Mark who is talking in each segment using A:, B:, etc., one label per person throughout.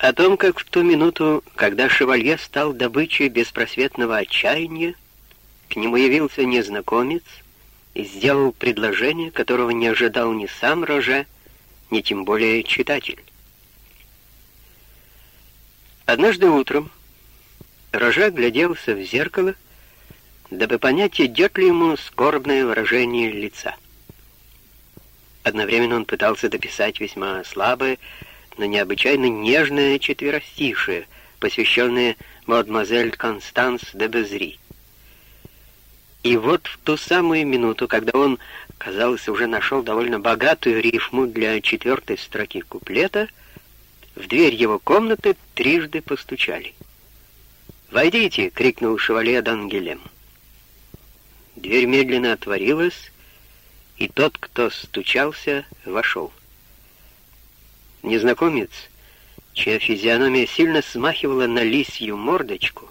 A: О том, как в ту минуту, когда шевалье стал добычей беспросветного отчаяния, к нему явился незнакомец и сделал предложение, которого не ожидал ни сам Роже, ни тем более читатель. Однажды утром Роже гляделся в зеркало, дабы понять, идет ли ему скорбное выражение лица. Одновременно он пытался дописать весьма слабое, но необычайно нежное четверостишее, посвященное мадемуазель Констанс де Безри. И вот в ту самую минуту, когда он, казалось, уже нашел довольно богатую рифму для четвертой строки куплета, в дверь его комнаты трижды постучали. «Войдите!» — крикнул шевалье Дангелем. Дверь медленно отворилась, и тот, кто стучался, вошел. Незнакомец, чья физиономия сильно смахивала на лисью мордочку,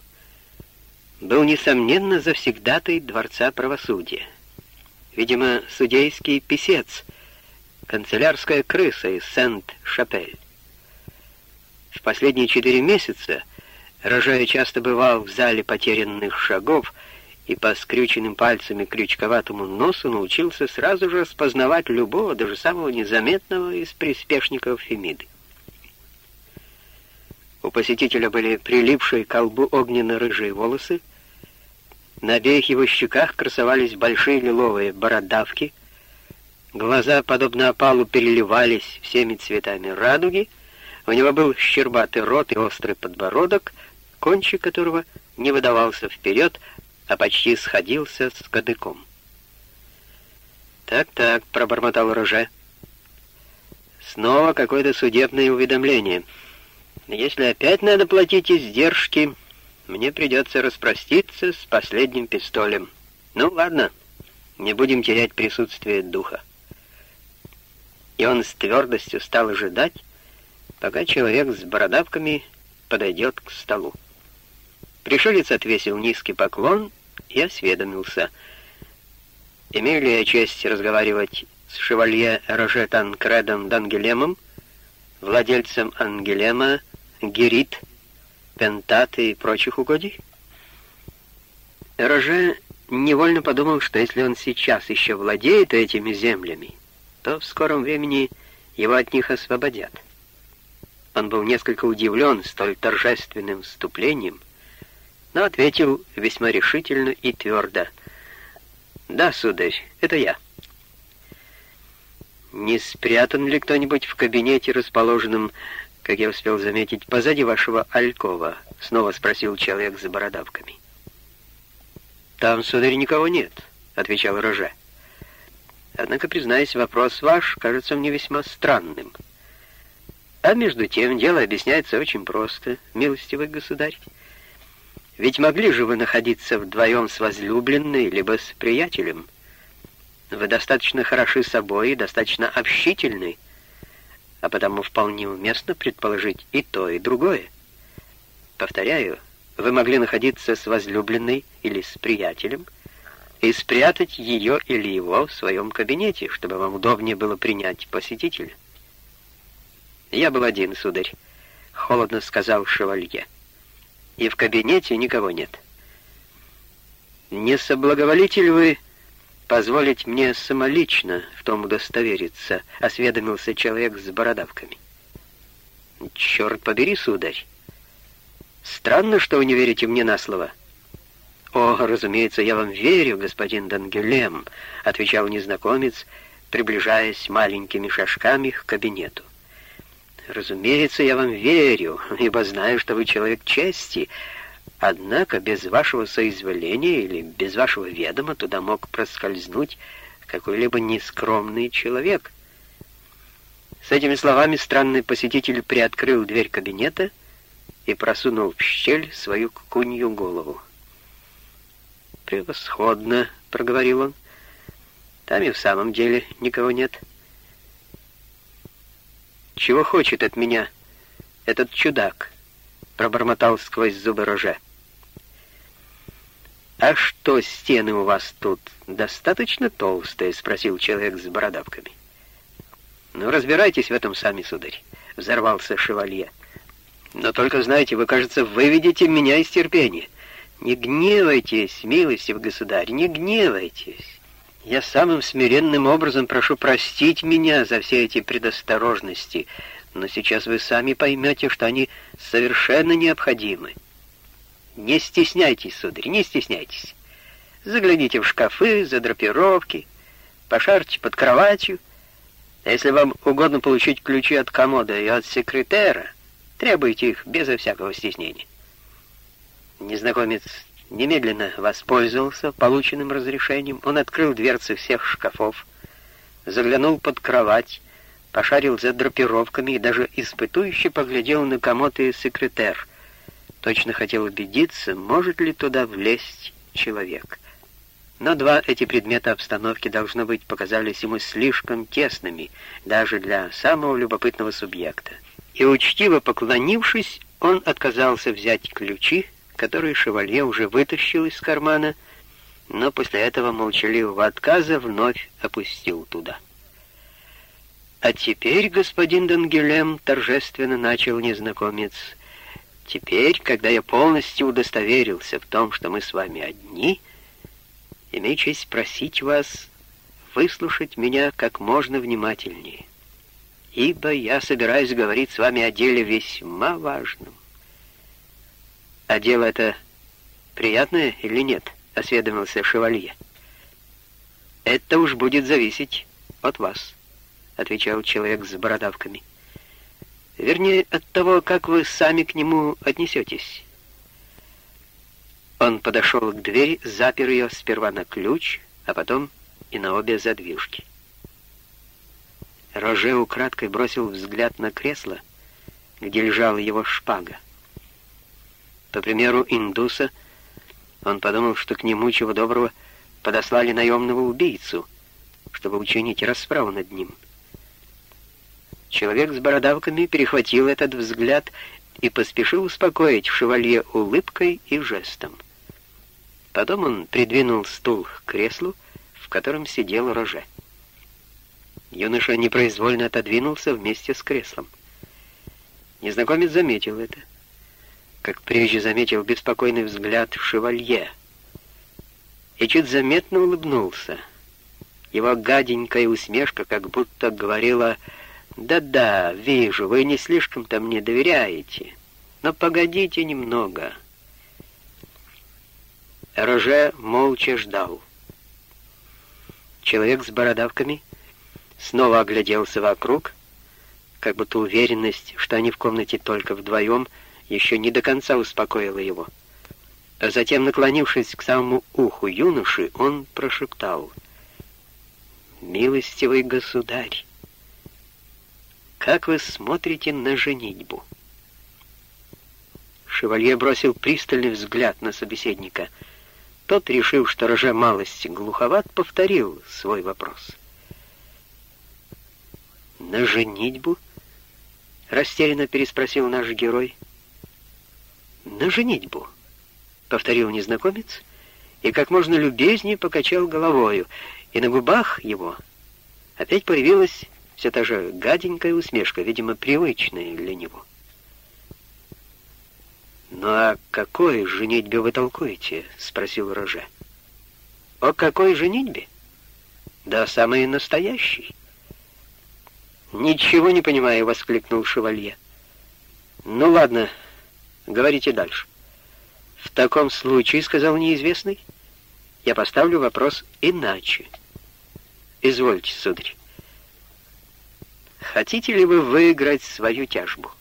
A: был, несомненно, завсегдатой Дворца Правосудия. Видимо, судейский писец, канцелярская крыса из Сент-Шапель. В последние четыре месяца Рожая часто бывал в зале потерянных шагов и по скрюченным пальцами крючковатому носу научился сразу же распознавать любого, даже самого незаметного из приспешников Фемиды. У посетителя были прилипшие к колбу огненно-рыжие волосы, на обеих его щеках красовались большие лиловые бородавки, глаза, подобно опалу, переливались всеми цветами радуги, у него был щербатый рот и острый подбородок, кончик которого не выдавался вперед, а почти сходился с кадыком. «Так-так», — пробормотал Роже. «Снова какое-то судебное уведомление. Если опять надо платить издержки, мне придется распроститься с последним пистолем. Ну, ладно, не будем терять присутствие духа». И он с твердостью стал ожидать, пока человек с бородавками подойдет к столу. Пришелец отвесил низкий поклон и осведомился. «Имею ли я честь разговаривать с шевалье Роже Танкредом Дангелемом, владельцем Ангелема, Герит, Пентат и прочих угодий?» Роже невольно подумал, что если он сейчас еще владеет этими землями, то в скором времени его от них освободят. Он был несколько удивлен столь торжественным вступлением, но ответил весьма решительно и твердо. «Да, сударь, это я». «Не спрятан ли кто-нибудь в кабинете, расположенном, как я успел заметить, позади вашего алькова?» — снова спросил человек за бородавками. «Там, сударь, никого нет», — отвечал Роже. «Однако, признаюсь, вопрос ваш кажется мне весьма странным». А между тем дело объясняется очень просто, милостивый государь. Ведь могли же вы находиться вдвоем с возлюбленной, либо с приятелем. Вы достаточно хороши собой и достаточно общительны, а потому вполне уместно предположить и то, и другое. Повторяю, вы могли находиться с возлюбленной или с приятелем и спрятать ее или его в своем кабинете, чтобы вам удобнее было принять посетителя. «Я был один, сударь», — холодно сказал шевалье и в кабинете никого нет. Не соблаговолите ли вы позволить мне самолично в том удостовериться, осведомился человек с бородавками. Черт побери, сударь. Странно, что вы не верите мне на слово. О, разумеется, я вам верю, господин Дангелем, отвечал незнакомец, приближаясь маленькими шажками к кабинету. Разумеется, я вам верю, ибо знаю, что вы человек чести. Однако без вашего соизволения или без вашего ведома туда мог проскользнуть какой-либо нескромный человек. С этими словами странный посетитель приоткрыл дверь кабинета и просунул в щель свою кунью голову. «Превосходно», — проговорил он. «Там и в самом деле никого нет». «Чего хочет от меня этот чудак?» — пробормотал сквозь зубы роже. «А что, стены у вас тут достаточно толстые?» — спросил человек с бородавками. «Ну, разбирайтесь в этом сами, сударь», — взорвался шевалье. Но только знаете, вы, кажется, выведете меня из терпения. Не гневайтесь, милостив государь, не гневайтесь. Я самым смиренным образом прошу простить меня за все эти предосторожности, но сейчас вы сами поймете, что они совершенно необходимы. Не стесняйтесь, сударь, не стесняйтесь. Загляните в шкафы, за драпировки, пошарьте под кроватью. А если вам угодно получить ключи от комода и от секретера, требуйте их безо всякого стеснения. Незнакомец немедленно воспользовался полученным разрешением. Он открыл дверцы всех шкафов, заглянул под кровать, пошарил за драпировками и даже испытующе поглядел на комод и секретер. Точно хотел убедиться, может ли туда влезть человек. Но два эти предмета обстановки, должно быть, показались ему слишком тесными, даже для самого любопытного субъекта. И учтиво поклонившись, он отказался взять ключи, которые шевалье уже вытащил из кармана, но после этого молчаливого отказа вновь опустил туда. «А теперь, господин Дангелем, — торжественно начал незнакомец, — теперь, когда я полностью удостоверился в том, что мы с вами одни, имею честь просить вас выслушать меня как можно внимательнее, ибо я собираюсь говорить с вами о деле весьма важном. А дело это приятное или нет?» — осведомился шевалье. «Это уж будет зависеть от вас» отвечал человек с бородавками. Вернее, от того, как вы сами к нему отнесетесь. Он подошел к двери, запер ее сперва на ключ, а потом и на обе задвижки. Роже украдкой бросил взгляд на кресло, где лежала его шпага. По примеру индуса, он подумал, что к нему, чего доброго, подослали наемного убийцу, чтобы учинить расправу над ним — Человек с бородавками перехватил этот взгляд и поспешил успокоить шевалье улыбкой и жестом. Потом он придвинул стул к креслу, в котором сидел Роже. Юноша непроизвольно отодвинулся вместе с креслом. Незнакомец заметил это, как прежде заметил беспокойный взгляд шевалье, и чуть заметно улыбнулся. Его гаденькая усмешка как будто говорила «Да-да, вижу, вы не слишком-то мне доверяете. Но погодите немного». Роже молча ждал. Человек с бородавками снова огляделся вокруг, как будто уверенность, что они в комнате только вдвоем, еще не до конца успокоила его. А затем, наклонившись к самому уху юноши, он прошептал «Милостивый государь!» Как вы смотрите на женитьбу?» Шевалье бросил пристальный взгляд на собеседника. Тот, решив, что Роже малость глуховат, повторил свой вопрос. «На женитьбу?» — растерянно переспросил наш герой. «На женитьбу», — повторил незнакомец, и как можно любезнее покачал головою, и на губах его опять появилась все та же гаденькая усмешка, видимо, привычная для него. «Ну а какой женитьбе вы толкуете?» — спросил Роже. «О какой женитьбе?» «Да самой настоящей». «Ничего не понимаю», — воскликнул шевалье. «Ну ладно, говорите дальше». «В таком случае, — сказал неизвестный, — я поставлю вопрос иначе. Извольте, сударь. Хотите ли вы выиграть свою тяжбу?»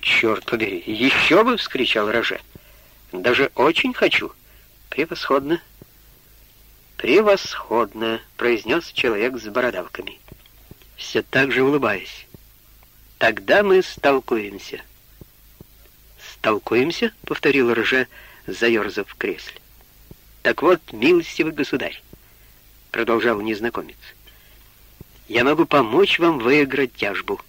A: «Черт побери, еще бы!» — вскричал Роже. «Даже очень хочу. Превосходно!» «Превосходно!» — произнес человек с бородавками. Все так же улыбаясь. «Тогда мы столкуемся». «Столкуемся?» — повторил Роже, заерзав в кресле. «Так вот, милостивый государь», — продолжал незнакомец, — я могу помочь вам выиграть тяжбу».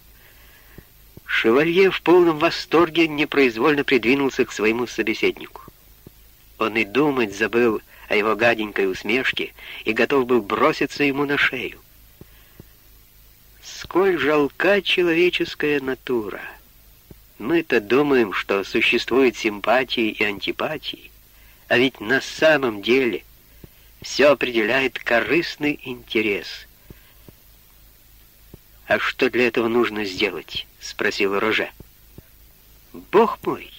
A: Шевалье в полном восторге непроизвольно придвинулся к своему собеседнику. Он и думать забыл о его гаденькой усмешке и готов был броситься ему на шею. Сколь жалка человеческая натура! Мы-то думаем, что существуют симпатии и антипатии, а ведь на самом деле все определяет корыстный интерес. «А что для этого нужно сделать?» — спросил Роже. «Бог мой!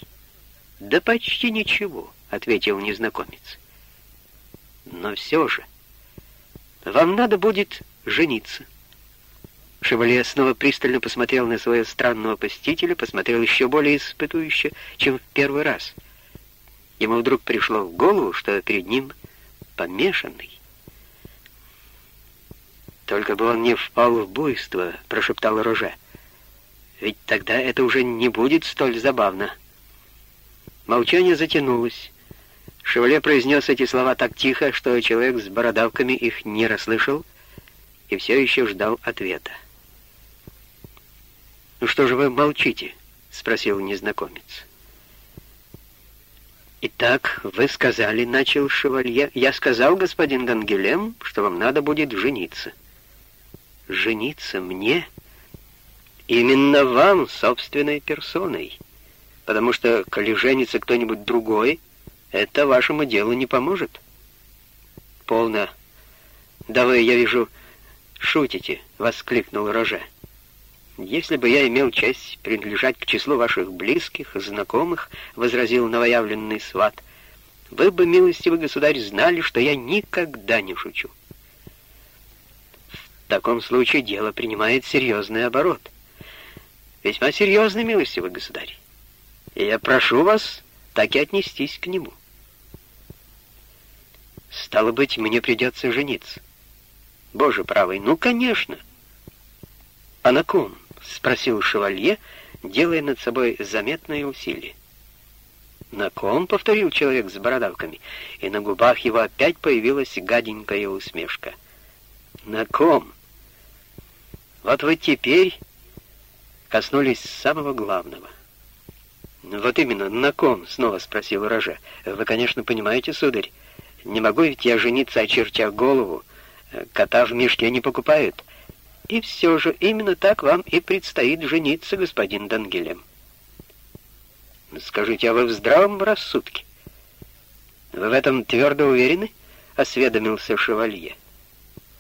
A: Да почти ничего», — ответил незнакомец. «Но все же, вам надо будет жениться». Шевалье снова пристально посмотрел на своего странного посетителя, посмотрел еще более испытующе, чем в первый раз. Ему вдруг пришло в голову, что перед ним помешанный. «Только бы он не впал в буйство», — прошептал Роже. «Ведь тогда это уже не будет столь забавно». Молчание затянулось. Шевале произнес эти слова так тихо, что человек с бородавками их не расслышал и все еще ждал ответа. «Ну что же вы молчите?» — спросил незнакомец. «Итак, вы сказали, — начал шевалье, — я сказал, господин Гангелем, что вам надо будет жениться». «Жениться мне?» «Именно вам, собственной персоной, потому что, коли женится кто-нибудь другой, это вашему делу не поможет». «Полно. Да вы, я вижу, шутите», — воскликнул Роже. «Если бы я имел честь принадлежать к числу ваших близких, знакомых», — возразил новоявленный сват, — «вы бы, милостивый государь, знали, что я никогда не шучу». В таком случае дело принимает серьезный оборот. Весьма серьезный, милостивый государь. И я прошу вас так и отнестись к нему. Стало быть, мне придется жениться. Боже правый, ну, конечно. А на ком? — спросил шевалье, делая над собой заметное усилие. «На ком?» — повторил человек с бородавками, и на губах его опять появилась гаденькая усмешка. «На ком?» «Вот вы теперь коснулись самого главного». «Вот именно, на ком?» — снова спросил Роже. «Вы, конечно, понимаете, сударь, не могу ведь я жениться, очертя голову. Кота в мешке не покупают». И все же именно так вам и предстоит жениться, господин Дангелем. Скажите, а вы в здравом рассудке? Вы в этом твердо уверены? Осведомился шевалье.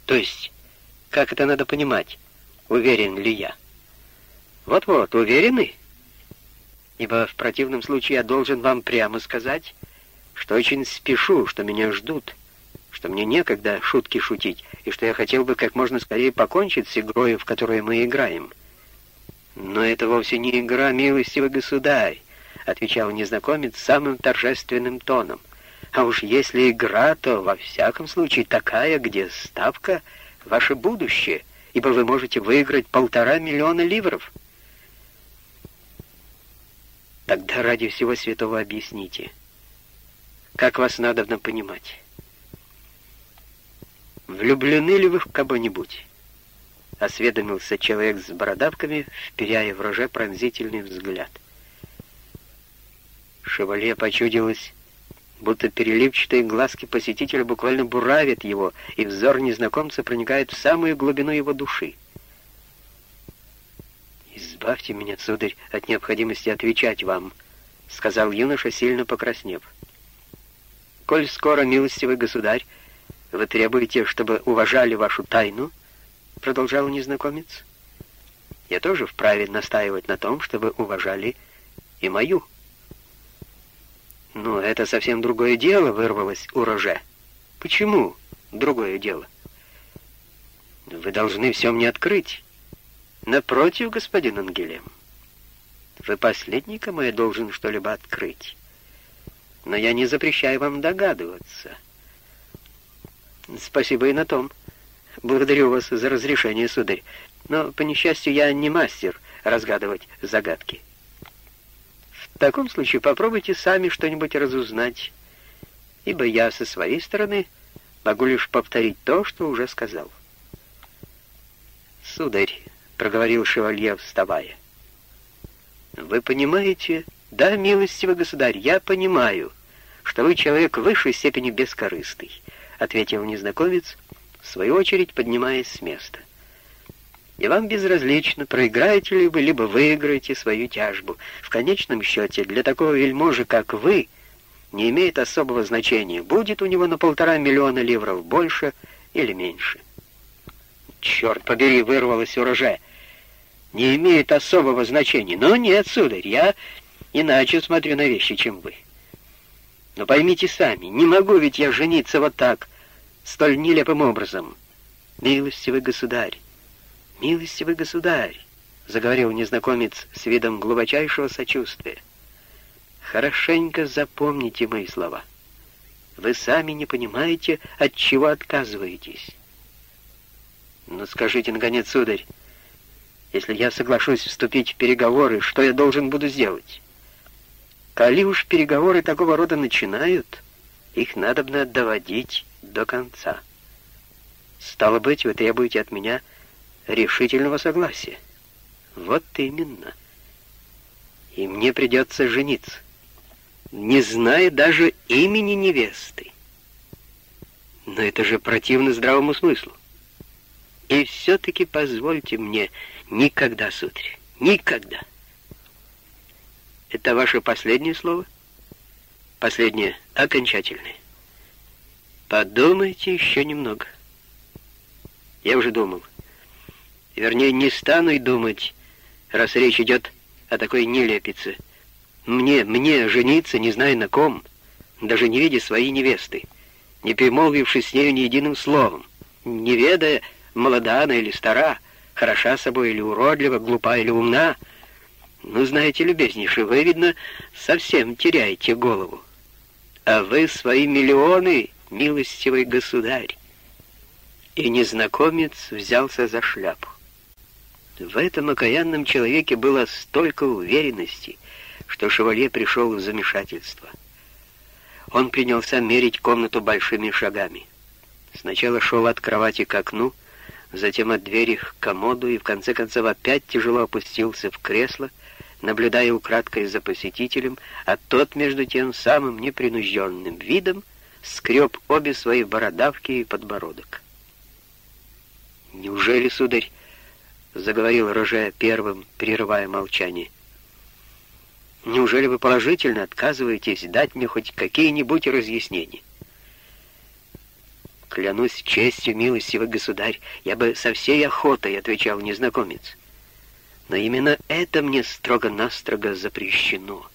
A: То есть, как это надо понимать? Уверен ли я? Вот-вот, уверены? Ибо в противном случае я должен вам прямо сказать, что очень спешу, что меня ждут, что мне некогда шутки шутить, и что я хотел бы как можно скорее покончить с игрой, в которую мы играем. «Но это вовсе не игра, милостивый государь», — отвечал незнакомец самым торжественным тоном. «А уж если игра, то во всяком случае такая, где ставка — ваше будущее, ибо вы можете выиграть полтора миллиона ливров». «Тогда ради всего святого объясните, как вас надо понимать». «Влюблены ли вы в кого-нибудь?» — осведомился человек с бородавками, вперяя в роже пронзительный взгляд. Шевалье почудилось, будто переливчатые глазки посетителя буквально буравят его, и взор незнакомца проникает в самую глубину его души. «Избавьте меня, сударь, от необходимости отвечать вам», — сказал юноша, сильно покраснев. «Коль скоро, милостивый государь, «Вы требуете, чтобы уважали вашу тайну?» — продолжал незнакомец. «Я тоже вправе настаивать на том, чтобы уважали и мою». «Ну, это совсем другое дело», — вырвалось у Роже. «Почему другое дело?» «Вы должны все мне открыть». «Напротив, господин Ангелем, вы последний, кому я должен что-либо открыть. Но я не запрещаю вам догадываться». Спасибо и на том. Благодарю вас за разрешение, сударь. Но, по несчастью, я не мастер разгадывать загадки. В таком случае попробуйте сами что-нибудь разузнать, ибо я со своей стороны могу лишь повторить то, что уже сказал. «Сударь», — проговорил шевалье, вставая, — «вы понимаете...» «Да, милостивый государь, я понимаю, что вы человек высшей степени бескорыстный ответил незнакомец, в свою очередь поднимаясь с места. и вам безразлично, проиграете ли вы, либо выиграете свою тяжбу. В конечном счете, для такого вельможи, как вы, не имеет особого значения, будет у него на полтора миллиона ливров больше или меньше. Черт побери, вырвалось урожай. Не имеет особого значения. Но нет, сударь, я иначе смотрю на вещи, чем вы. Но поймите сами, не могу ведь я жениться вот так, столь нелепым образом. Милостивый государь, милостивый государь, заговорил незнакомец с видом глубочайшего сочувствия. Хорошенько запомните мои слова. Вы сами не понимаете, от чего отказываетесь. Ну скажите, наконец, сударь, если я соглашусь вступить в переговоры, что я должен буду сделать? Коли уж переговоры такого рода начинают, их надобно доводить до конца. Стало быть, вы требуете от меня решительного согласия. Вот именно. И мне придется жениться, не зная даже имени невесты. Но это же противно здравому смыслу. И все-таки позвольте мне никогда, сударь, никогда это ваше последнее слово? Последнее, окончательное. Подумайте еще немного. Я уже думал. Вернее, не стану и думать, раз речь идет о такой нелепице. Мне, мне жениться, не зная на ком, даже не видя своей невесты, не перемолвившись с нею ни единым словом, не ведая, молода она или стара, хороша собой или уродлива, глупа или умна — ну, знаете, любезнейший, вы, видно, совсем теряете голову. А вы свои миллионы, милостивый государь. И незнакомец взялся за шляпу. В этом окаянном человеке было столько уверенности, что шевалье пришел в замешательство. Он принялся мерить комнату большими шагами. Сначала шел от кровати к окну, затем от двери к комоду и в конце концов опять тяжело опустился в кресло, наблюдая украдкой за посетителем, а тот, между тем самым непринужденным видом, скреб обе свои бородавки и подбородок. «Неужели, сударь, — заговорил Роже первым, прерывая молчание, — неужели вы положительно отказываетесь дать мне хоть какие-нибудь разъяснения?» «Клянусь честью, милостивый государь, я бы со всей охотой, — отвечал незнакомец, — но именно это мне строго-настрого запрещено.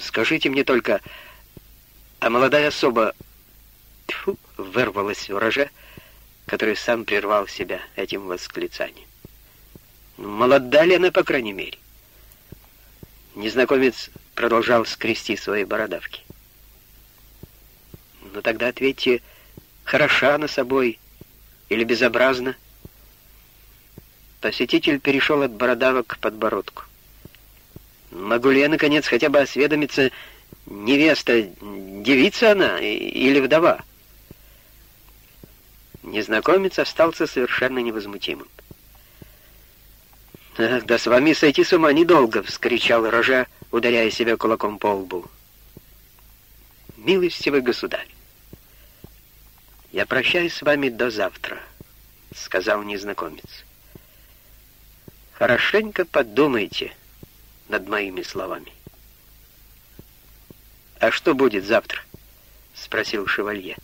A: Скажите мне только, а молодая особа... Тьфу, вырвалась урожа, который сам прервал себя этим восклицанием. Молода ли она, по крайней мере? Незнакомец продолжал скрести свои бородавки. Ну тогда ответьте, хороша она собой или безобразна? Посетитель перешел от бородавок к подбородку. «Могу ли я, наконец, хотя бы осведомиться, невеста, девица она или вдова?» Незнакомец остался совершенно невозмутимым. «Ах, да с вами сойти с ума недолго!» — вскричал Рожа, ударяя себя кулаком по лбу. «Милостивый государь, я прощаюсь с вами до завтра», — сказал незнакомец. Хорошенько подумайте над моими словами. «А что будет завтра?» — спросил шевалье.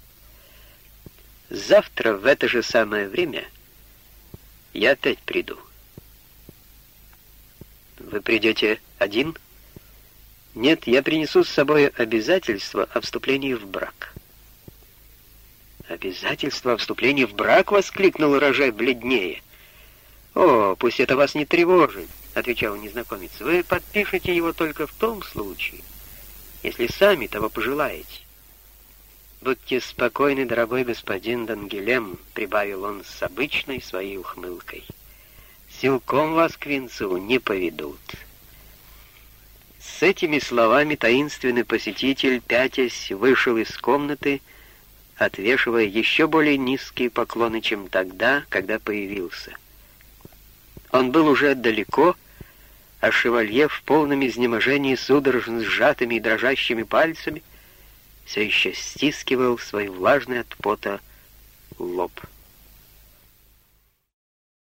A: «Завтра в это же самое время я опять приду». «Вы придете один?» «Нет, я принесу с собой обязательство о вступлении в брак». «Обязательство о вступлении в брак?» — воскликнул Рожай бледнее. «О, пусть это вас не тревожит», — отвечал незнакомец. «Вы подпишете его только в том случае, если сами того пожелаете». «Будьте спокойны, дорогой господин Дангелем», — прибавил он с обычной своей ухмылкой. «Силком вас к венцу не поведут». С этими словами таинственный посетитель, пятясь, вышел из комнаты, отвешивая еще более низкие поклоны, чем тогда, когда появился. Он был уже далеко, а шевалье в полном изнеможении судорожно сжатыми и дрожащими пальцами все еще стискивал свой влажный от пота лоб.